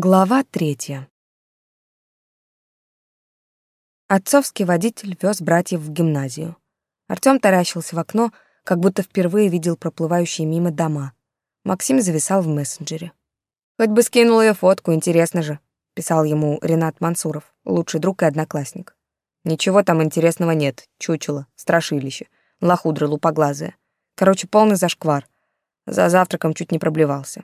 Глава третья. Отцовский водитель вез братьев в гимназию. Артём таращился в окно, как будто впервые видел проплывающие мимо дома. Максим зависал в мессенджере. «Хоть бы скинул её фотку, интересно же», — писал ему Ренат Мансуров, лучший друг и одноклассник. «Ничего там интересного нет, чучело, страшилище, лохудра лупоглазая. Короче, полный зашквар. За завтраком чуть не проблевался.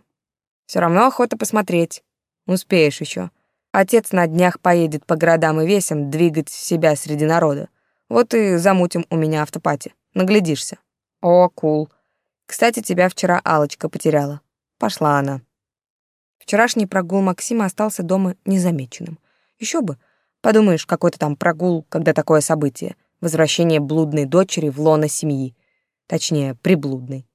Все равно охота посмотреть». Успеешь еще. Отец на днях поедет по городам и весям двигать себя среди народа. Вот и замутим у меня автопати. Наглядишься. О, кул. Кстати, тебя вчера алочка потеряла. Пошла она. Вчерашний прогул Максима остался дома незамеченным. Еще бы. Подумаешь, какой-то там прогул, когда такое событие. Возвращение блудной дочери в лоно семьи. Точнее, приблудной.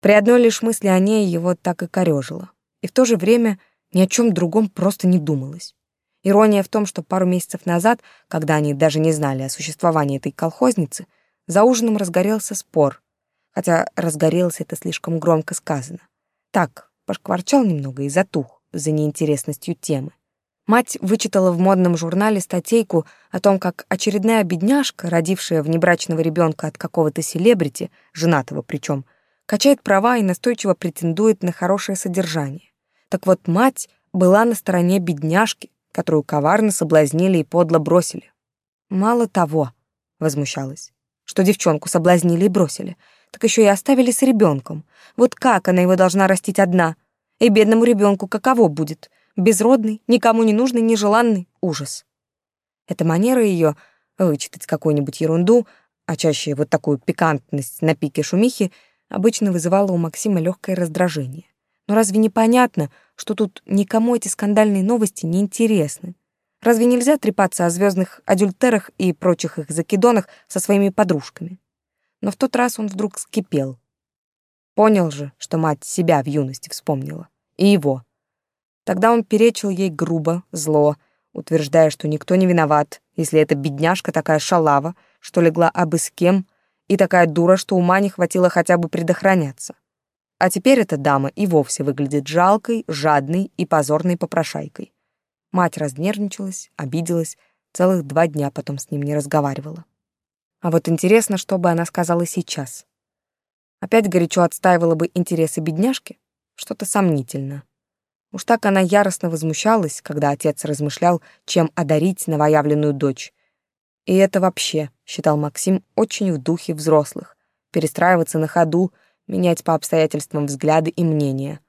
При одной лишь мысли о ней его так и корёжило. И в то же время ни о чем другом просто не думалось. Ирония в том, что пару месяцев назад, когда они даже не знали о существовании этой колхозницы, за ужином разгорелся спор. Хотя разгорелся это слишком громко сказано. Так, пошкварчал немного и затух за неинтересностью темы. Мать вычитала в модном журнале статейку о том, как очередная бедняжка, родившая внебрачного ребенка от какого-то селебрити, женатого причем, качает права и настойчиво претендует на хорошее содержание. Так вот, мать была на стороне бедняжки, которую коварно соблазнили и подло бросили. Мало того, возмущалась, что девчонку соблазнили и бросили, так еще и оставили с ребенком. Вот как она его должна растить одна? И бедному ребенку каково будет? Безродный, никому не нужный, нежеланный ужас. Эта манера ее вычитать какую-нибудь ерунду, а чаще вот такую пикантность на пике шумихи, обычно вызывала у Максима легкое раздражение. Но разве не понятно, что тут никому эти скандальные новости не интересны? Разве нельзя трепаться о звездных адюльтерах и прочих их закидонах со своими подружками? Но в тот раз он вдруг скипел. Понял же, что мать себя в юности вспомнила. И его. Тогда он перечил ей грубо, зло, утверждая, что никто не виноват, если эта бедняжка такая шалава, что легла абы с кем, и такая дура, что ума не хватило хотя бы предохраняться. А теперь эта дама и вовсе выглядит жалкой, жадной и позорной попрошайкой. Мать разнервничалась, обиделась, целых два дня потом с ним не разговаривала. А вот интересно, что бы она сказала сейчас. Опять горячо отстаивала бы интересы бедняжки? Что-то сомнительно. Уж так она яростно возмущалась, когда отец размышлял, чем одарить новоявленную дочь. И это вообще, считал Максим, очень в духе взрослых. Перестраиваться на ходу, менять по обстоятельствам взгляды и мнения.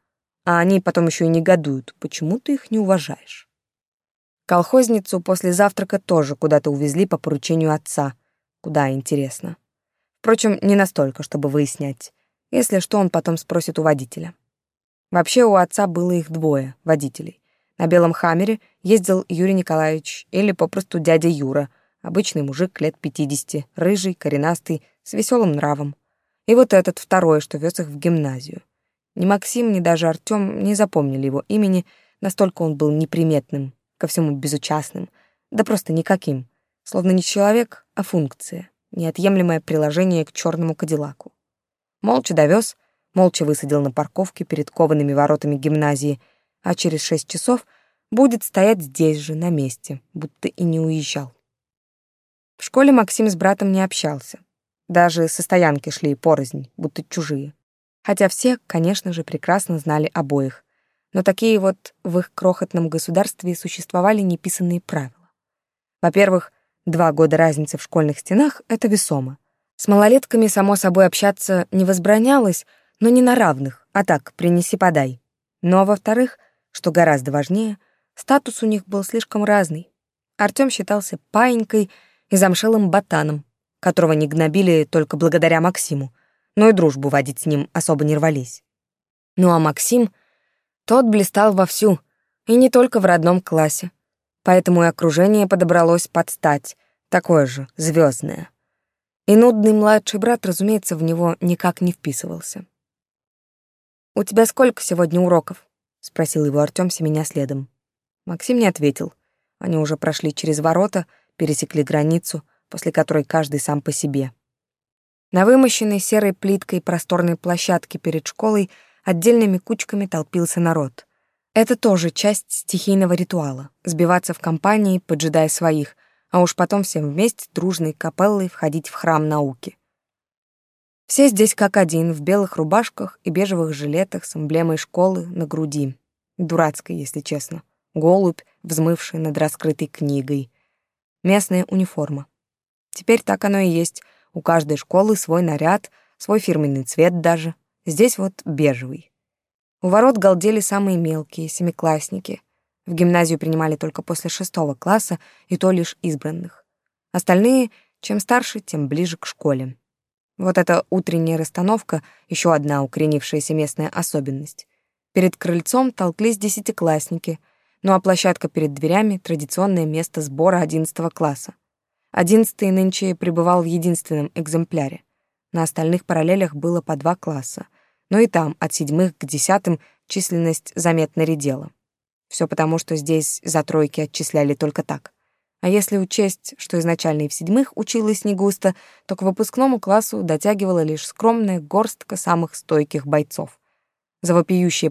А они потом еще и негодуют, почему ты их не уважаешь. Колхозницу после завтрака тоже куда-то увезли по поручению отца. Куда, интересно. Впрочем, не настолько, чтобы выяснять. Если что, он потом спросит у водителя. Вообще у отца было их двое, водителей. На белом хаммере ездил Юрий Николаевич или попросту дядя Юра, обычный мужик лет пятидесяти, рыжий, коренастый, с веселым нравом. И вот этот второй, что вез их в гимназию. Ни Максим, ни даже Артём не запомнили его имени, настолько он был неприметным, ко всему безучастным, да просто никаким, словно не человек, а функция, неотъемлемое приложение к черному кадиллаку. Молча довез, молча высадил на парковке перед коваными воротами гимназии, а через шесть часов будет стоять здесь же, на месте, будто и не уезжал. В школе Максим с братом не общался, даже со стоянки шли порознь, будто чужие. Хотя все, конечно же, прекрасно знали обоих. Но такие вот в их крохотном государстве существовали неписанные правила. Во-первых, два года разницы в школьных стенах — это весомо. С малолетками, само собой, общаться не возбранялось, но не на равных, а так, принеси-подай. Но, во-вторых, что гораздо важнее, статус у них был слишком разный. Артём считался паинькой и замшелым ботаном, которого не гнобили только благодаря Максиму, но и дружбу водить с ним особо не рвались. Ну а Максим, тот блистал вовсю, и не только в родном классе. Поэтому и окружение подобралось под стать, такое же, звездное. И нудный младший брат, разумеется, в него никак не вписывался. «У тебя сколько сегодня уроков?» — спросил его Артём, семеня следом. Максим не ответил. Они уже прошли через ворота, пересекли границу — после которой каждый сам по себе. На вымощенной серой плиткой просторной площадке перед школой отдельными кучками толпился народ. Это тоже часть стихийного ритуала — сбиваться в компании, поджидая своих, а уж потом всем вместе дружной капеллой входить в храм науки. Все здесь как один, в белых рубашках и бежевых жилетах с эмблемой школы на груди. Дурацкой, если честно. Голубь, взмывший над раскрытой книгой. Местная униформа. Теперь так оно и есть. У каждой школы свой наряд, свой фирменный цвет даже. Здесь вот бежевый. У ворот галдели самые мелкие, семиклассники. В гимназию принимали только после шестого класса, и то лишь избранных. Остальные, чем старше, тем ближе к школе. Вот эта утренняя расстановка — еще одна укоренившаяся местная особенность. Перед крыльцом толклись десятиклассники, ну а площадка перед дверями — традиционное место сбора одиннадцатого класса. Одиннадцатый нынче пребывал в единственном экземпляре. На остальных параллелях было по два класса но и там от седьмых к десятым численность заметно редела. Все потому, что здесь за тройки отчисляли только так. А если учесть, что изначально и в седьмых училась не густо, то к выпускному классу дотягивала лишь скромная горстка самых стойких бойцов. За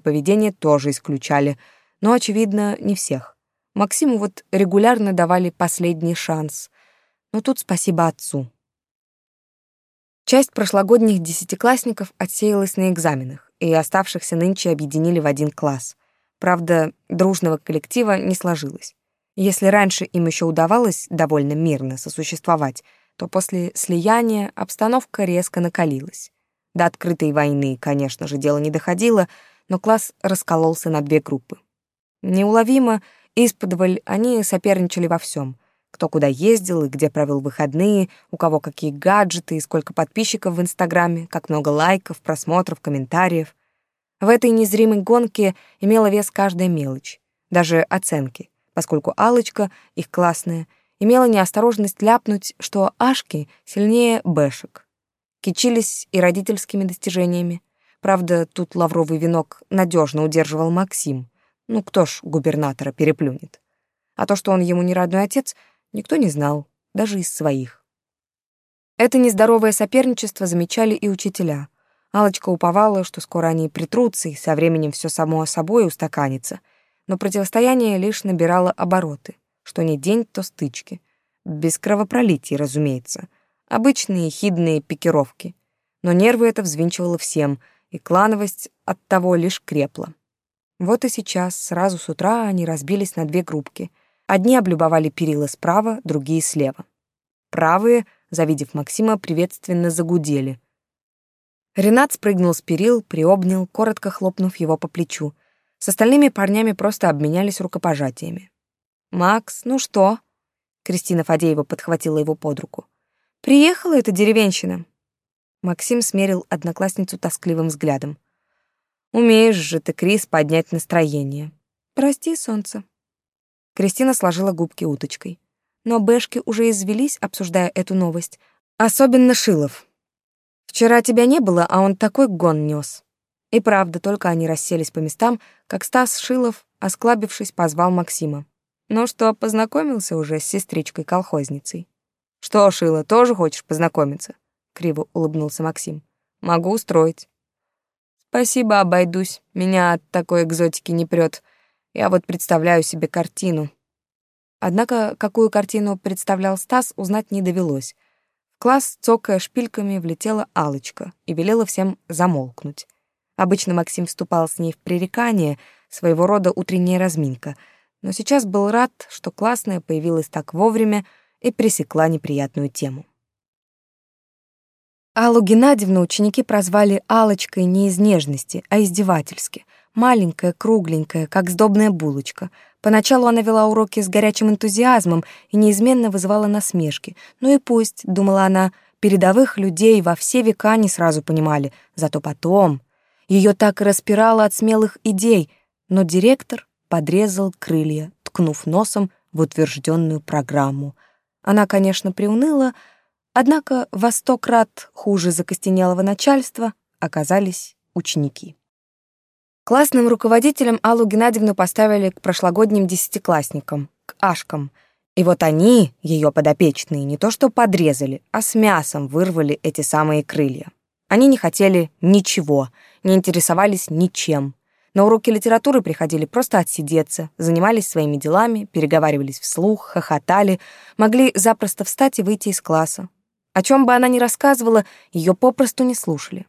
поведение тоже исключали, но, очевидно, не всех. Максиму вот регулярно давали последний шанс. Но тут спасибо отцу. Часть прошлогодних десятиклассников отсеялась на экзаменах, и оставшихся нынче объединили в один класс. Правда, дружного коллектива не сложилось. Если раньше им еще удавалось довольно мирно сосуществовать, то после слияния обстановка резко накалилась. До открытой войны, конечно же, дело не доходило, но класс раскололся на две группы. Неуловимо, исподволь, они соперничали во всем кто куда ездил и где провел выходные, у кого какие гаджеты и сколько подписчиков в Инстаграме, как много лайков, просмотров, комментариев. В этой незримой гонке имела вес каждая мелочь, даже оценки, поскольку Алочка, их классная, имела неосторожность ляпнуть, что Ашки сильнее Бэшек. Кичились и родительскими достижениями. Правда, тут лавровый венок надежно удерживал Максим. Ну кто ж губернатора переплюнет? А то, что он ему не родной отец — никто не знал, даже из своих. Это нездоровое соперничество замечали и учителя. Алочка уповала, что скоро они притрутся, и со временем все само собой устаканится. Но противостояние лишь набирало обороты. Что ни день, то стычки. Без кровопролитий, разумеется. Обычные хидные пикировки. Но нервы это взвинчивало всем, и клановость от того лишь крепла. Вот и сейчас, сразу с утра, они разбились на две группки — Одни облюбовали перила справа, другие слева. Правые, завидев Максима, приветственно загудели. Ренат спрыгнул с перил, приобнял, коротко хлопнув его по плечу. С остальными парнями просто обменялись рукопожатиями. «Макс, ну что?» Кристина Фадеева подхватила его под руку. «Приехала эта деревенщина». Максим смерил одноклассницу тоскливым взглядом. «Умеешь же ты, Крис, поднять настроение». «Прости, солнце», Кристина сложила губки уточкой. Но бэшки уже извелись, обсуждая эту новость. Особенно Шилов. Вчера тебя не было, а он такой гон нес. И правда, только они расселись по местам, как Стас Шилов, осклабившись, позвал Максима. Ну что, познакомился уже с сестричкой-колхозницей? Что, Шила, тоже хочешь познакомиться? Криво улыбнулся Максим. Могу устроить. Спасибо, обойдусь. Меня от такой экзотики не прет. Я вот представляю себе картину. Однако, какую картину представлял Стас, узнать не довелось. В класс, цокая шпильками, влетела алочка и велела всем замолкнуть. Обычно Максим вступал с ней в пререкание, своего рода утренняя разминка, но сейчас был рад, что классная появилась так вовремя и пресекла неприятную тему. Аллу Геннадьевну ученики прозвали Алочкой не из нежности, а издевательски — маленькая, кругленькая, как сдобная булочка. Поначалу она вела уроки с горячим энтузиазмом и неизменно вызывала насмешки. Ну и пусть, думала она, передовых людей во все века не сразу понимали, зато потом ее так и распирало от смелых идей, но директор подрезал крылья, ткнув носом в утвержденную программу. Она, конечно, приуныла, однако во сто крат хуже закостенелого начальства оказались ученики. Классным руководителем Аллу Геннадьевну поставили к прошлогодним десятиклассникам, к Ашкам. И вот они, ее подопечные, не то что подрезали, а с мясом вырвали эти самые крылья. Они не хотели ничего, не интересовались ничем. На уроки литературы приходили просто отсидеться, занимались своими делами, переговаривались вслух, хохотали, могли запросто встать и выйти из класса. О чем бы она ни рассказывала, ее попросту не слушали.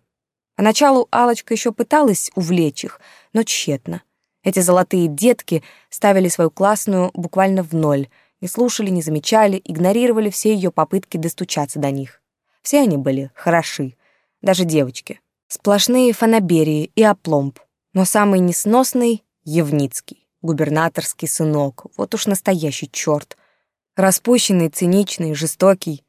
Поначалу Алочка еще пыталась увлечь их, но тщетно. Эти золотые детки ставили свою классную буквально в ноль, не слушали, не замечали, игнорировали все ее попытки достучаться до них. Все они были хороши, даже девочки. Сплошные фанаберии и опломб. Но самый несносный — Евницкий, губернаторский сынок, вот уж настоящий черт. Распущенный, циничный, жестокий.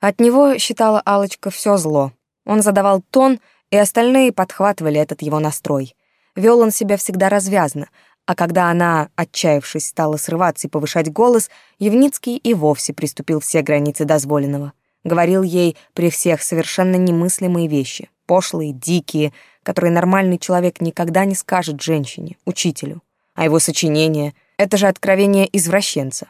От него, считала алочка все зло. Он задавал тон, и остальные подхватывали этот его настрой. Вел он себя всегда развязно, а когда она, отчаявшись, стала срываться и повышать голос, Евницкий и вовсе приступил все границы дозволенного. Говорил ей при всех совершенно немыслимые вещи, пошлые, дикие, которые нормальный человек никогда не скажет женщине, учителю. А его сочинение — это же откровение извращенца.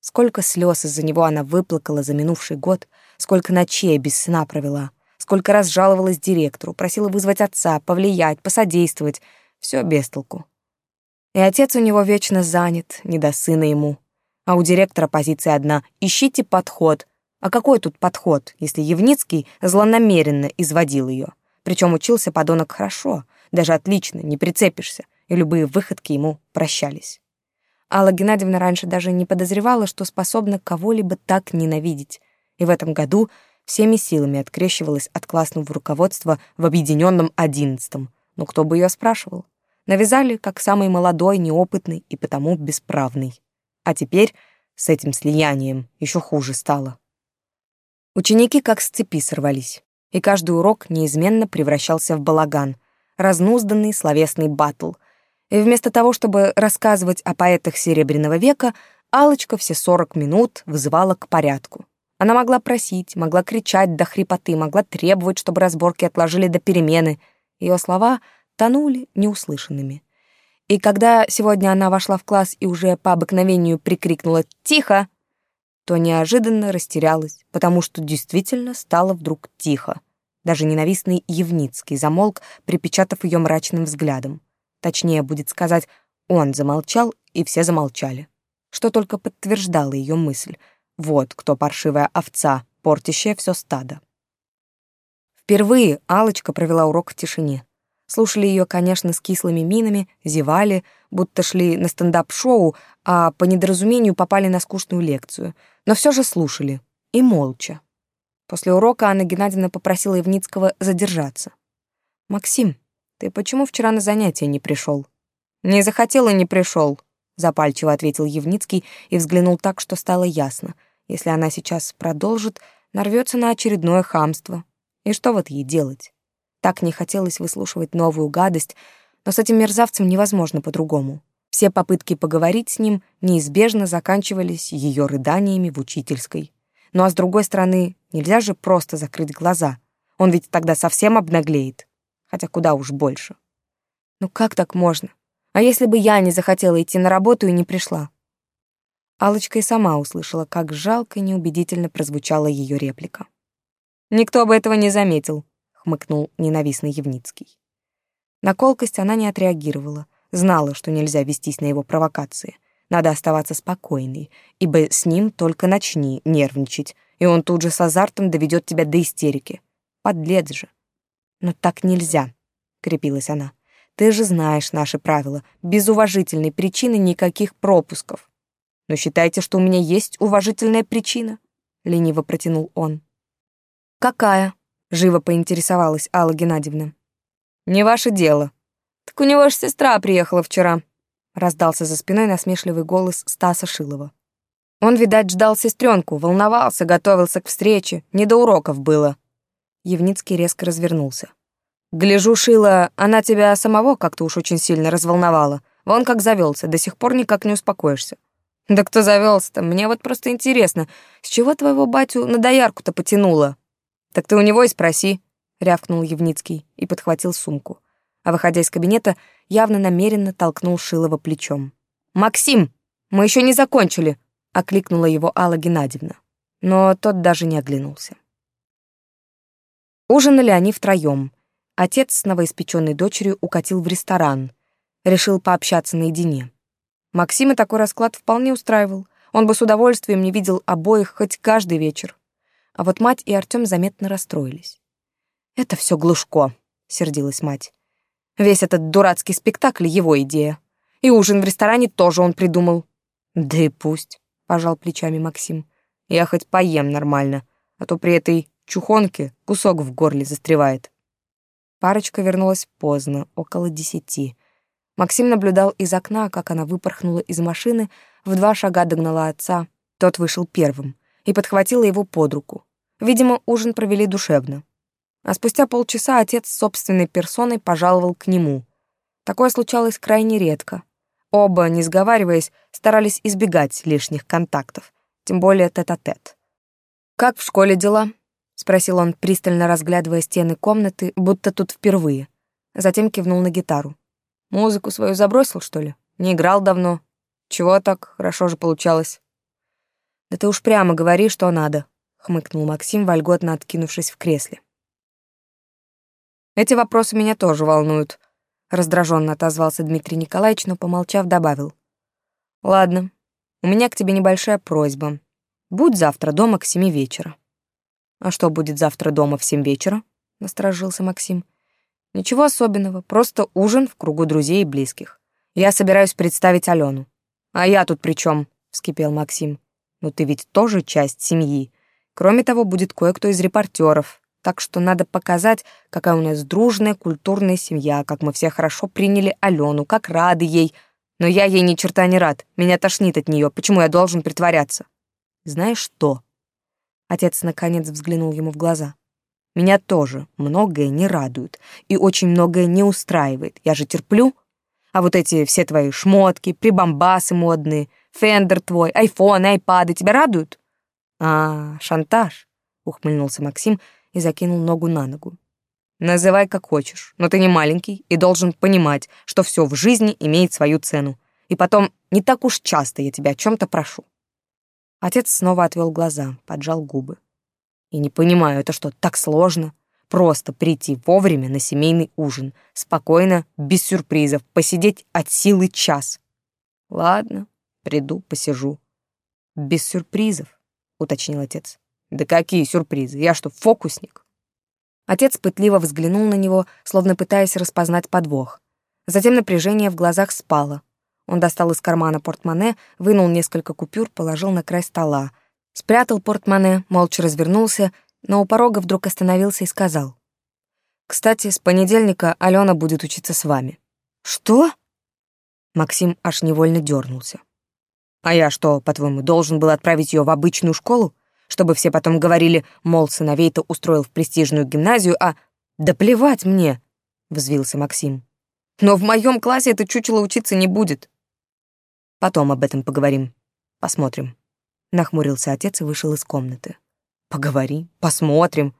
Сколько слез из-за него она выплакала за минувший год, сколько ночей без сна провела, сколько раз жаловалась директору, просила вызвать отца, повлиять, посодействовать — все без толку. И отец у него вечно занят, не до сына ему. А у директора позиция одна — ищите подход. А какой тут подход, если Евницкий злонамеренно изводил ее? Причем учился подонок хорошо, даже отлично, не прицепишься, и любые выходки ему прощались. Алла Геннадьевна раньше даже не подозревала, что способна кого-либо так ненавидеть, и в этом году всеми силами открещивалась от классного руководства в объединенном одиннадцатом, но кто бы ее спрашивал? Навязали, как самый молодой, неопытный и потому бесправный. А теперь с этим слиянием еще хуже стало. Ученики как с цепи сорвались, и каждый урок неизменно превращался в балаган, разнузданный словесный батл. И вместо того, чтобы рассказывать о поэтах Серебряного века, алочка все сорок минут вызывала к порядку. Она могла просить, могла кричать до хрипоты, могла требовать, чтобы разборки отложили до перемены — ее слова тонули неуслышанными. И когда сегодня она вошла в класс и уже по обыкновению прикрикнула «Тихо!», то неожиданно растерялась, потому что действительно стало вдруг тихо. Даже ненавистный Евницкий замолк, припечатав ее мрачным взглядом. Точнее, будет сказать, он замолчал, и все замолчали. Что только подтверждало ее мысль. Вот кто паршивая овца, портящая все стадо. Впервые Алочка провела урок в тишине. Слушали ее, конечно, с кислыми минами, зевали, будто шли на стендап-шоу, а по недоразумению попали на скучную лекцию. Но все же слушали. И молча. После урока Анна Геннадьевна попросила Ивницкого задержаться. «Максим, ты почему вчера на занятия не пришел?» «Не захотел и не пришел», — запальчиво ответил Евницкий и взглянул так, что стало ясно. Если она сейчас продолжит, нарвется на очередное хамство, и что вот ей делать? Так не хотелось выслушивать новую гадость, но с этим мерзавцем невозможно по-другому. Все попытки поговорить с ним неизбежно заканчивались ее рыданиями в учительской. Ну а с другой стороны, нельзя же просто закрыть глаза. Он ведь тогда совсем обнаглеет. Хотя куда уж больше. Ну как так можно? А если бы я не захотела идти на работу и не пришла? Алочка и сама услышала, как жалко и неубедительно прозвучала ее реплика. Никто бы этого не заметил, хмыкнул ненавистный Евницкий. На колкость она не отреагировала, знала, что нельзя вестись на его провокации. Надо оставаться спокойной, ибо с ним только начни нервничать, и он тут же с азартом доведет тебя до истерики. Подлец же. Но так нельзя, крепилась она. Ты же знаешь наши правила. Без уважительной причины никаких пропусков. Но считайте, что у меня есть уважительная причина, лениво протянул он. «Какая?» — живо поинтересовалась Алла Геннадьевна. «Не ваше дело. Так у него же сестра приехала вчера», — раздался за спиной насмешливый голос Стаса Шилова. Он, видать, ждал сестренку, волновался, готовился к встрече, не до уроков было. Евницкий резко развернулся. «Гляжу, Шила, она тебя самого как-то уж очень сильно разволновала. Вон как завелся, до сих пор никак не успокоишься». «Да кто завелся-то? Мне вот просто интересно, с чего твоего батю на доярку-то потянуло?» «Так ты у него и спроси», — рявкнул Евницкий и подхватил сумку. А выходя из кабинета, явно намеренно толкнул Шилова плечом. «Максим, мы еще не закончили!» — окликнула его Алла Геннадьевна. Но тот даже не оглянулся. Ужинали они втроем. Отец с новоиспеченной дочерью укатил в ресторан. Решил пообщаться наедине. Максима такой расклад вполне устраивал. Он бы с удовольствием не видел обоих хоть каждый вечер. А вот мать и Артём заметно расстроились. «Это все Глушко», — сердилась мать. «Весь этот дурацкий спектакль — его идея. И ужин в ресторане тоже он придумал». «Да и пусть», — пожал плечами Максим. «Я хоть поем нормально, а то при этой чухонке кусок в горле застревает». Парочка вернулась поздно, около десяти. Максим наблюдал из окна, как она выпорхнула из машины, в два шага догнала отца. Тот вышел первым и подхватила его под руку. Видимо, ужин провели душевно. А спустя полчаса отец собственной персоной пожаловал к нему. Такое случалось крайне редко. Оба, не сговариваясь, старались избегать лишних контактов, тем более тет-а-тет. -тет. «Как в школе дела?» — спросил он, пристально разглядывая стены комнаты, будто тут впервые. Затем кивнул на гитару. Музыку свою забросил, что ли? Не играл давно. Чего так? Хорошо же получалось. Да ты уж прямо говори, что надо, хмыкнул Максим, вольготно откинувшись в кресле. Эти вопросы меня тоже волнуют, раздраженно отозвался Дмитрий Николаевич, но помолчав, добавил: Ладно, у меня к тебе небольшая просьба. Будь завтра дома к семи вечера. А что будет завтра дома в семь вечера? насторожился Максим. Ничего особенного, просто ужин в кругу друзей и близких. Я собираюсь представить Алену. А я тут при чем? вскипел Максим. Но ты ведь тоже часть семьи. Кроме того, будет кое-кто из репортеров. Так что надо показать, какая у нас дружная, культурная семья, как мы все хорошо приняли Алену, как рады ей. Но я ей ни черта не рад. Меня тошнит от нее. Почему я должен притворяться? Знаешь что? Отец наконец взглянул ему в глаза. Меня тоже многое не радует и очень многое не устраивает. Я же терплю. А вот эти все твои шмотки, прибамбасы модные, фендер твой, айфоны, айпады тебя радуют? А, шантаж, ухмыльнулся Максим и закинул ногу на ногу. Называй как хочешь, но ты не маленький и должен понимать, что все в жизни имеет свою цену. И потом, не так уж часто я тебя о чем то прошу. Отец снова отвел глаза, поджал губы. И не понимаю, это что, так сложно? Просто прийти вовремя на семейный ужин, спокойно, без сюрпризов, посидеть от силы час. Ладно, приду, посижу. Без сюрпризов, уточнил отец. Да какие сюрпризы? Я что, фокусник? Отец пытливо взглянул на него, словно пытаясь распознать подвох. Затем напряжение в глазах спало. Он достал из кармана портмоне, вынул несколько купюр, положил на край стола — Спрятал портмоне, молча развернулся, но у порога вдруг остановился и сказал. «Кстати, с понедельника Алена будет учиться с вами». «Что?» Максим аж невольно дернулся. «А я что, по-твоему, должен был отправить ее в обычную школу? Чтобы все потом говорили, мол, сыновей-то устроил в престижную гимназию, а... Да плевать мне!» — взвился Максим. «Но в моем классе это чучело учиться не будет». «Потом об этом поговорим. Посмотрим». Нахмурился отец и вышел из комнаты. Поговори, посмотрим.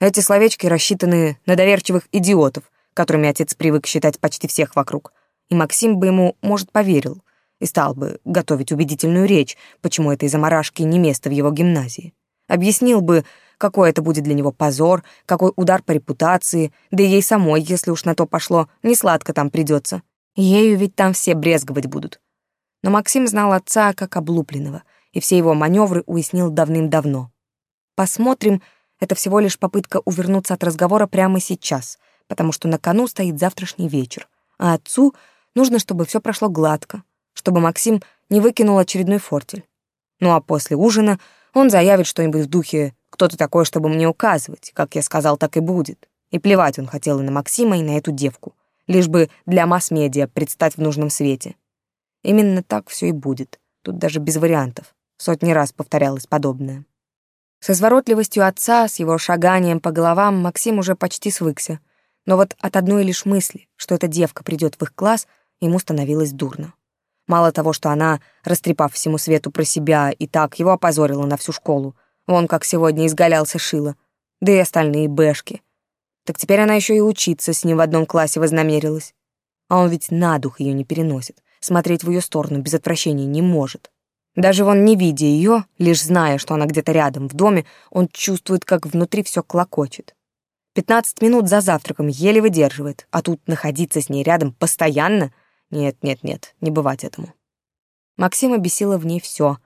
Эти словечки рассчитаны на доверчивых идиотов, которыми отец привык считать почти всех вокруг. И Максим бы ему, может, поверил и стал бы готовить убедительную речь, почему этой заморашки не место в его гимназии. Объяснил бы, какой это будет для него позор, какой удар по репутации, да и ей самой, если уж на то пошло, не сладко там придется. Ею ведь там все брезговать будут. Но Максим знал отца как облупленного — и все его маневры уяснил давным-давно. Посмотрим, это всего лишь попытка увернуться от разговора прямо сейчас, потому что на кону стоит завтрашний вечер, а отцу нужно, чтобы все прошло гладко, чтобы Максим не выкинул очередной фортель. Ну а после ужина он заявит что-нибудь в духе «Кто ты такой, чтобы мне указывать? Как я сказал, так и будет». И плевать он хотел и на Максима, и на эту девку, лишь бы для масс-медиа предстать в нужном свете. Именно так все и будет, тут даже без вариантов. Сотни раз повторялось подобное. С изворотливостью отца, с его шаганием по головам Максим уже почти свыкся. Но вот от одной лишь мысли, что эта девка придет в их класс, ему становилось дурно. Мало того, что она, растрепав всему свету про себя, и так его опозорила на всю школу, вон как сегодня изгалялся Шила, да и остальные бэшки. Так теперь она еще и учиться с ним в одном классе вознамерилась. А он ведь на дух ее не переносит, смотреть в ее сторону без отвращения не может. Даже вон не видя ее, лишь зная, что она где-то рядом в доме, он чувствует, как внутри все клокочет. Пятнадцать минут за завтраком еле выдерживает, а тут находиться с ней рядом постоянно? Нет, нет, нет, не бывать этому. Максима бесило в ней все: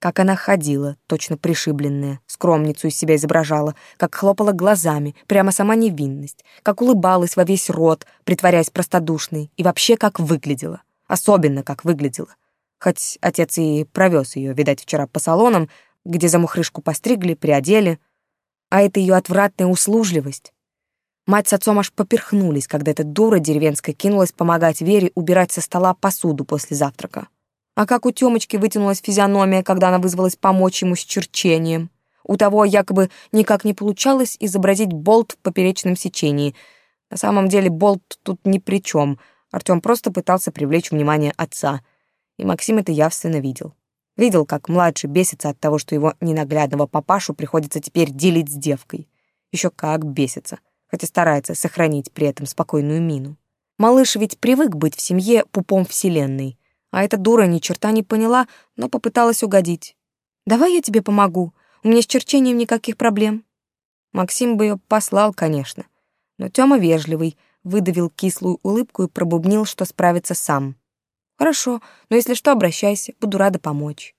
Как она ходила, точно пришибленная, скромницу из себя изображала, как хлопала глазами, прямо сама невинность, как улыбалась во весь рот, притворяясь простодушной, и вообще как выглядела. Особенно как выглядела. Хоть отец и провез ее, видать, вчера по салонам, где замухрышку постригли, приодели. А это ее отвратная услужливость. Мать с отцом аж поперхнулись, когда эта дура деревенская кинулась помогать Вере убирать со стола посуду после завтрака. А как у Тёмочки вытянулась физиономия, когда она вызвалась помочь ему с черчением. У того якобы никак не получалось изобразить болт в поперечном сечении. На самом деле болт тут ни при чем. Артём просто пытался привлечь внимание отца. И Максим это явственно видел. Видел, как младший бесится от того, что его ненаглядного папашу приходится теперь делить с девкой. Еще как бесится, хотя старается сохранить при этом спокойную мину. Малыш ведь привык быть в семье пупом вселенной, а эта дура ни черта не поняла, но попыталась угодить. «Давай я тебе помогу, у меня с черчением никаких проблем». Максим бы ее послал, конечно, но Тёма вежливый, выдавил кислую улыбку и пробубнил, что справится сам. Хорошо, но если что, обращайся, буду рада помочь.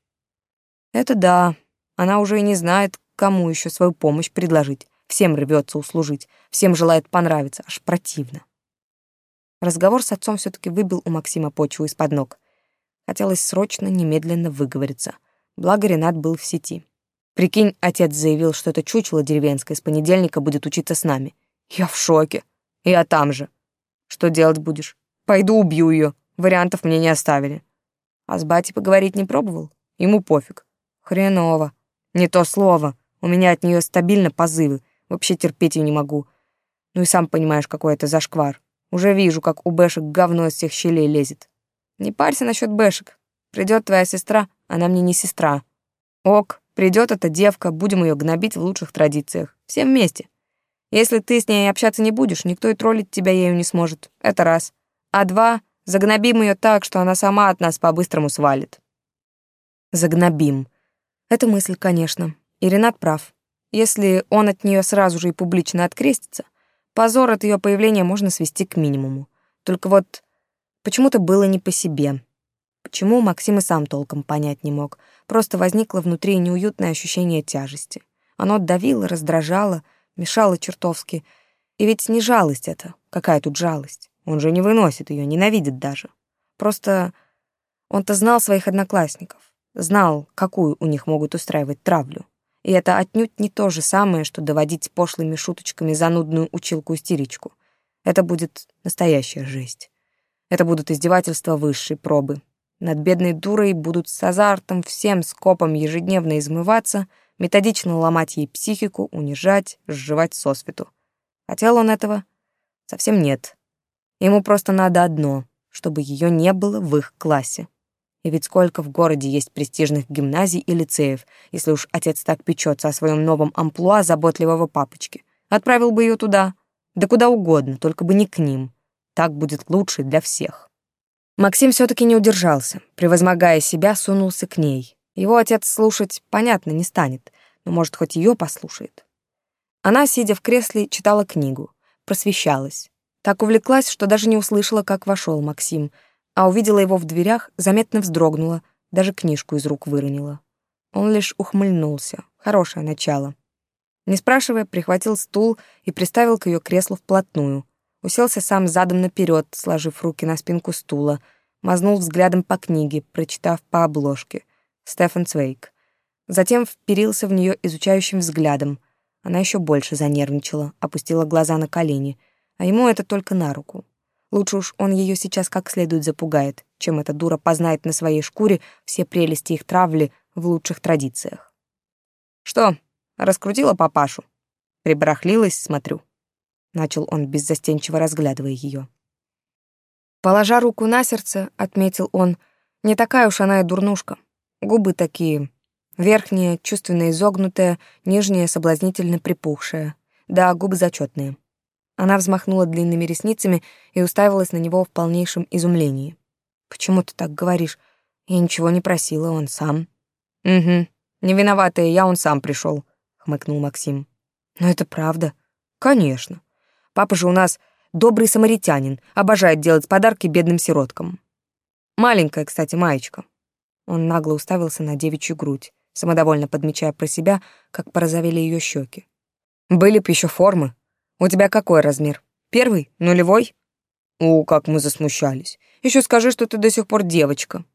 Это да. Она уже и не знает, кому еще свою помощь предложить. Всем рвется услужить, всем желает понравиться, аж противно. Разговор с отцом все таки выбил у Максима почву из-под ног. Хотелось срочно, немедленно выговориться. Благо Ренат был в сети. Прикинь, отец заявил, что это чучело деревенское с понедельника будет учиться с нами. Я в шоке. Я там же. Что делать будешь? Пойду убью ее. Вариантов мне не оставили. А с батей поговорить не пробовал? Ему пофиг. Хреново. Не то слово. У меня от нее стабильно позывы. Вообще терпеть ее не могу. Ну и сам понимаешь, какой это зашквар. Уже вижу, как у Бэшек говно из всех щелей лезет. Не парься насчет Бэшек. Придет твоя сестра, она мне не сестра. Ок, придет эта девка, будем ее гнобить в лучших традициях. Все вместе. Если ты с ней общаться не будешь, никто и троллить тебя ею не сможет. Это раз. А два, Загнобим ее так, что она сама от нас по-быстрому свалит. Загнобим. Это мысль, конечно. И Ренат прав. Если он от нее сразу же и публично открестится, позор от ее появления можно свести к минимуму. Только вот почему-то было не по себе. Почему, Максим и сам толком понять не мог. Просто возникло внутри неуютное ощущение тяжести. Оно давило, раздражало, мешало чертовски. И ведь не жалость это. Какая тут жалость? Он же не выносит ее, ненавидит даже. Просто он-то знал своих одноклассников, знал, какую у них могут устраивать травлю. И это отнюдь не то же самое, что доводить пошлыми шуточками занудную училку-истеричку. Это будет настоящая жесть. Это будут издевательства высшей пробы. Над бедной дурой будут с азартом всем скопом ежедневно измываться, методично ломать ей психику, унижать, сживать сосвету. Хотел он этого? Совсем нет. Ему просто надо одно, чтобы ее не было в их классе. И ведь сколько в городе есть престижных гимназий и лицеев, если уж отец так печется о своем новом амплуа заботливого папочки. Отправил бы ее туда, да куда угодно, только бы не к ним. Так будет лучше для всех. Максим все-таки не удержался, превозмогая себя, сунулся к ней. Его отец слушать, понятно, не станет, но, может, хоть ее послушает. Она, сидя в кресле, читала книгу, просвещалась. Так увлеклась, что даже не услышала, как вошел Максим, а увидела его в дверях, заметно вздрогнула, даже книжку из рук выронила. Он лишь ухмыльнулся. Хорошее начало. Не спрашивая, прихватил стул и приставил к ее креслу вплотную. Уселся сам задом наперед, сложив руки на спинку стула, мазнул взглядом по книге, прочитав по обложке. Стефан Цвейк. Затем вперился в нее изучающим взглядом. Она еще больше занервничала, опустила глаза на колени — а ему это только на руку. Лучше уж он ее сейчас как следует запугает, чем эта дура познает на своей шкуре все прелести их травли в лучших традициях. «Что, раскрутила папашу?» «Прибрахлилась, смотрю», — начал он, беззастенчиво разглядывая ее. Положа руку на сердце, отметил он, не такая уж она и дурнушка. Губы такие, верхняя чувственно изогнутая, нижняя соблазнительно припухшая. Да, губы зачетные. Она взмахнула длинными ресницами и уставилась на него в полнейшем изумлении. «Почему ты так говоришь? Я ничего не просила, он сам». «Угу. Не виноватая я, он сам пришел», — хмыкнул Максим. «Но это правда. Конечно. Папа же у нас добрый самаритянин, обожает делать подарки бедным сироткам. Маленькая, кстати, маечка. Он нагло уставился на девичью грудь, самодовольно подмечая про себя, как порозовели ее щеки. Были б еще формы. У тебя какой размер? Первый? Нулевой? О, как мы засмущались. Еще скажи, что ты до сих пор девочка.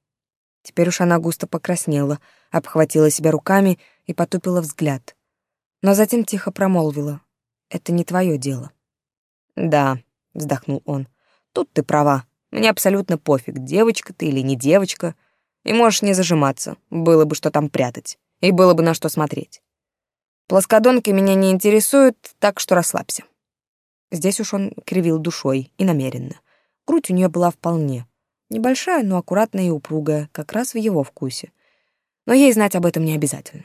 Теперь уж она густо покраснела, обхватила себя руками и потупила взгляд. Но затем тихо промолвила. «Это не твое дело». «Да», — вздохнул он, — «тут ты права. Мне абсолютно пофиг, девочка ты или не девочка. И можешь не зажиматься, было бы что там прятать, и было бы на что смотреть. Плоскодонки меня не интересуют, так что расслабься». Здесь уж он кривил душой, и намеренно. Грудь у нее была вполне. Небольшая, но аккуратная и упругая, как раз в его вкусе. Но ей знать об этом не обязательно.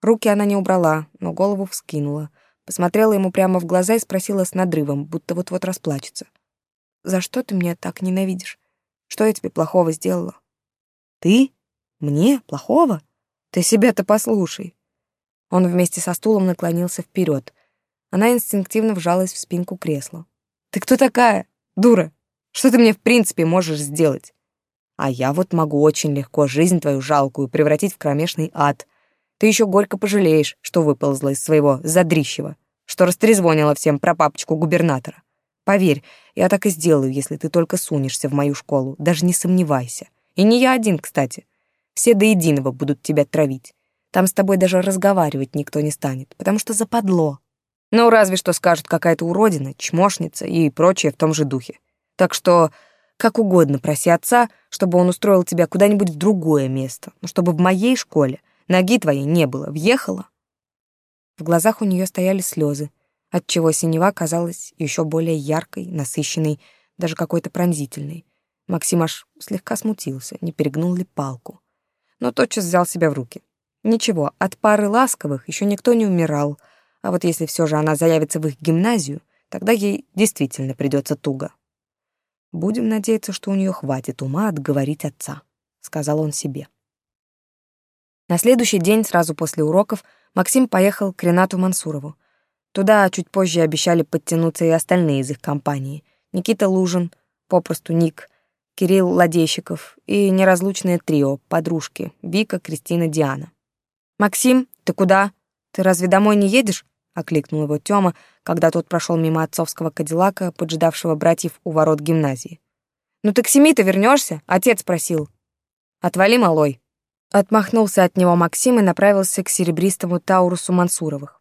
Руки она не убрала, но голову вскинула, посмотрела ему прямо в глаза и спросила с надрывом, будто вот-вот расплачется. «За что ты меня так ненавидишь? Что я тебе плохого сделала?» «Ты? Мне? Плохого? Ты себя-то послушай!» Он вместе со стулом наклонился вперед, она инстинктивно вжалась в спинку кресла. «Ты кто такая? Дура! Что ты мне в принципе можешь сделать? А я вот могу очень легко жизнь твою жалкую превратить в кромешный ад. Ты еще горько пожалеешь, что выползла из своего задрищего, что растрезвонила всем про папочку губернатора. Поверь, я так и сделаю, если ты только сунешься в мою школу, даже не сомневайся. И не я один, кстати. Все до единого будут тебя травить. Там с тобой даже разговаривать никто не станет, потому что западло. Ну, разве что скажут какая-то уродина, чмошница и прочее в том же духе. Так что как угодно проси отца, чтобы он устроил тебя куда-нибудь в другое место, но чтобы в моей школе ноги твоей не было. Въехала?» В глазах у нее стояли слезы, отчего синева казалась еще более яркой, насыщенной, даже какой-то пронзительной. Максим аж слегка смутился, не перегнул ли палку. Но тотчас взял себя в руки. Ничего, от пары ласковых еще никто не умирал — а вот если все же она заявится в их гимназию, тогда ей действительно придется туго. Будем надеяться, что у нее хватит ума отговорить отца, сказал он себе. На следующий день, сразу после уроков, Максим поехал к Ренату Мансурову. Туда чуть позже обещали подтянуться и остальные из их компании. Никита Лужин, попросту Ник, Кирилл Ладейщиков и неразлучное трио, подружки Вика, Кристина, Диана. «Максим, ты куда? Ты разве домой не едешь?» окликнул его Тёма, когда тот прошел мимо отцовского кадиллака, поджидавшего братьев у ворот гимназии. «Ну ты к семи-то вернешься? Отец просил». «Отвали, малой». Отмахнулся от него Максим и направился к серебристому Таурусу Мансуровых.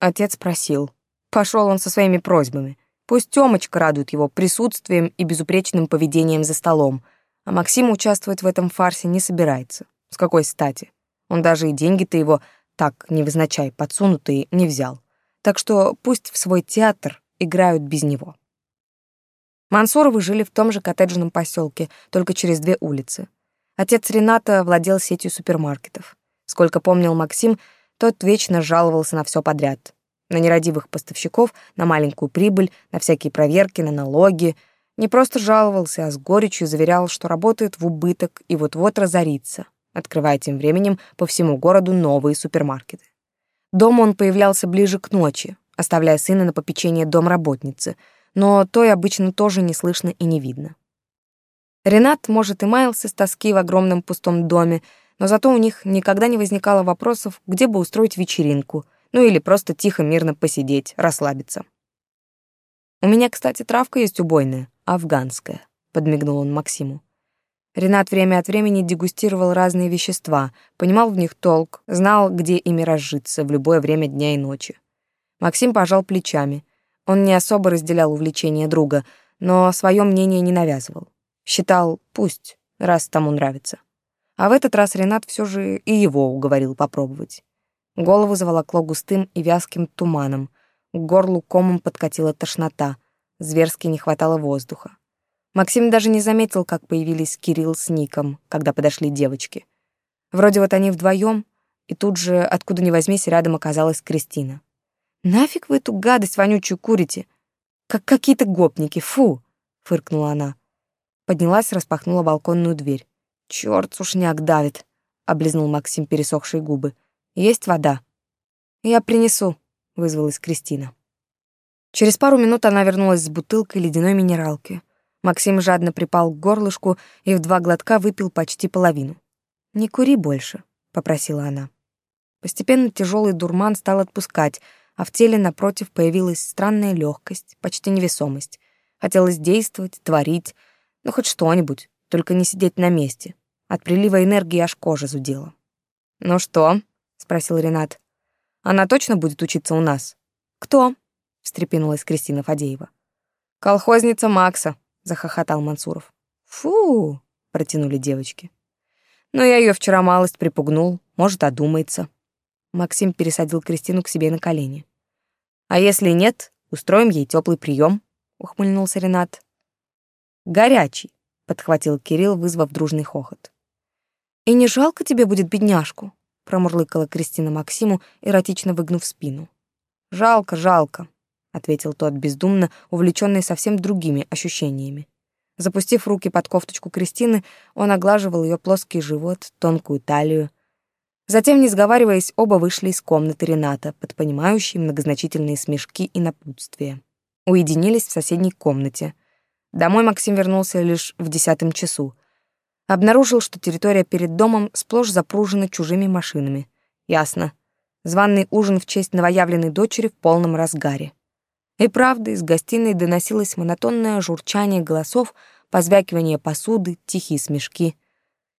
Отец просил. Пошел он со своими просьбами. Пусть Тёмочка радует его присутствием и безупречным поведением за столом, а Максим участвовать в этом фарсе не собирается. С какой стати? Он даже и деньги-то его так невзначай подсунутые, не взял. Так что пусть в свой театр играют без него. Мансуровы жили в том же коттеджном поселке, только через две улицы. Отец Рената владел сетью супермаркетов. Сколько помнил Максим, тот вечно жаловался на все подряд. На нерадивых поставщиков, на маленькую прибыль, на всякие проверки, на налоги. Не просто жаловался, а с горечью заверял, что работает в убыток и вот-вот разорится открывая тем временем по всему городу новые супермаркеты. Дома он появлялся ближе к ночи, оставляя сына на попечение домработницы, но той обычно тоже не слышно и не видно. Ренат, может, и маялся с тоски в огромном пустом доме, но зато у них никогда не возникало вопросов, где бы устроить вечеринку, ну или просто тихо, мирно посидеть, расслабиться. «У меня, кстати, травка есть убойная, афганская», — подмигнул он Максиму. Ренат время от времени дегустировал разные вещества, понимал в них толк, знал, где ими разжиться в любое время дня и ночи. Максим пожал плечами. Он не особо разделял увлечения друга, но свое мнение не навязывал. Считал, пусть, раз тому нравится. А в этот раз Ренат все же и его уговорил попробовать. Голову заволокло густым и вязким туманом, к горлу комом подкатила тошнота, зверски не хватало воздуха. Максим даже не заметил, как появились Кирилл с Ником, когда подошли девочки. Вроде вот они вдвоем, и тут же, откуда ни возьмись, рядом оказалась Кристина. «Нафиг вы эту гадость вонючую курите? Как какие-то гопники, фу!» — фыркнула она. Поднялась, распахнула балконную дверь. «Чёрт, сушняк давит!» — облизнул Максим пересохшие губы. «Есть вода?» «Я принесу», — вызвалась Кристина. Через пару минут она вернулась с бутылкой ледяной минералки. Максим жадно припал к горлышку и в два глотка выпил почти половину. «Не кури больше», — попросила она. Постепенно тяжелый дурман стал отпускать, а в теле напротив появилась странная легкость, почти невесомость. Хотелось действовать, творить, ну хоть что-нибудь, только не сидеть на месте. От прилива энергии аж кожа зудела. «Ну что?» — спросил Ренат. «Она точно будет учиться у нас?» «Кто?» встрепенулась Кристина Фадеева. Колхозница Макса, захохотал Мансуров. Фу, протянули девочки. Но я ее вчера малость припугнул, может, одумается. Максим пересадил Кристину к себе на колени. А если нет, устроим ей теплый прием, ухмыльнулся Ренат. Горячий, подхватил Кирилл, вызвав дружный хохот. И не жалко тебе будет бедняжку, промурлыкала Кристина Максиму, эротично выгнув спину. Жалко, жалко, ответил тот бездумно, увлеченный совсем другими ощущениями. Запустив руки под кофточку Кристины, он оглаживал ее плоский живот, тонкую талию. Затем, не сговариваясь, оба вышли из комнаты Рената, под понимающие многозначительные смешки и напутствия. Уединились в соседней комнате. Домой Максим вернулся лишь в десятом часу. Обнаружил, что территория перед домом сплошь запружена чужими машинами. Ясно. Званный ужин в честь новоявленной дочери в полном разгаре. И правда, из гостиной доносилось монотонное журчание голосов, позвякивание посуды, тихие смешки.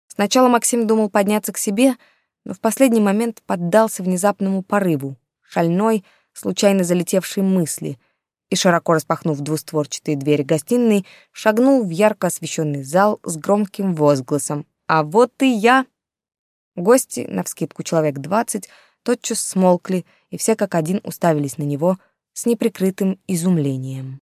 Сначала Максим думал подняться к себе, но в последний момент поддался внезапному порыву, шальной, случайно залетевшей мысли, и, широко распахнув двустворчатые двери гостиной, шагнул в ярко освещенный зал с громким возгласом «А вот и я!». Гости, навскидку человек двадцать, тотчас смолкли, и все как один уставились на него — с неприкрытым изумлением.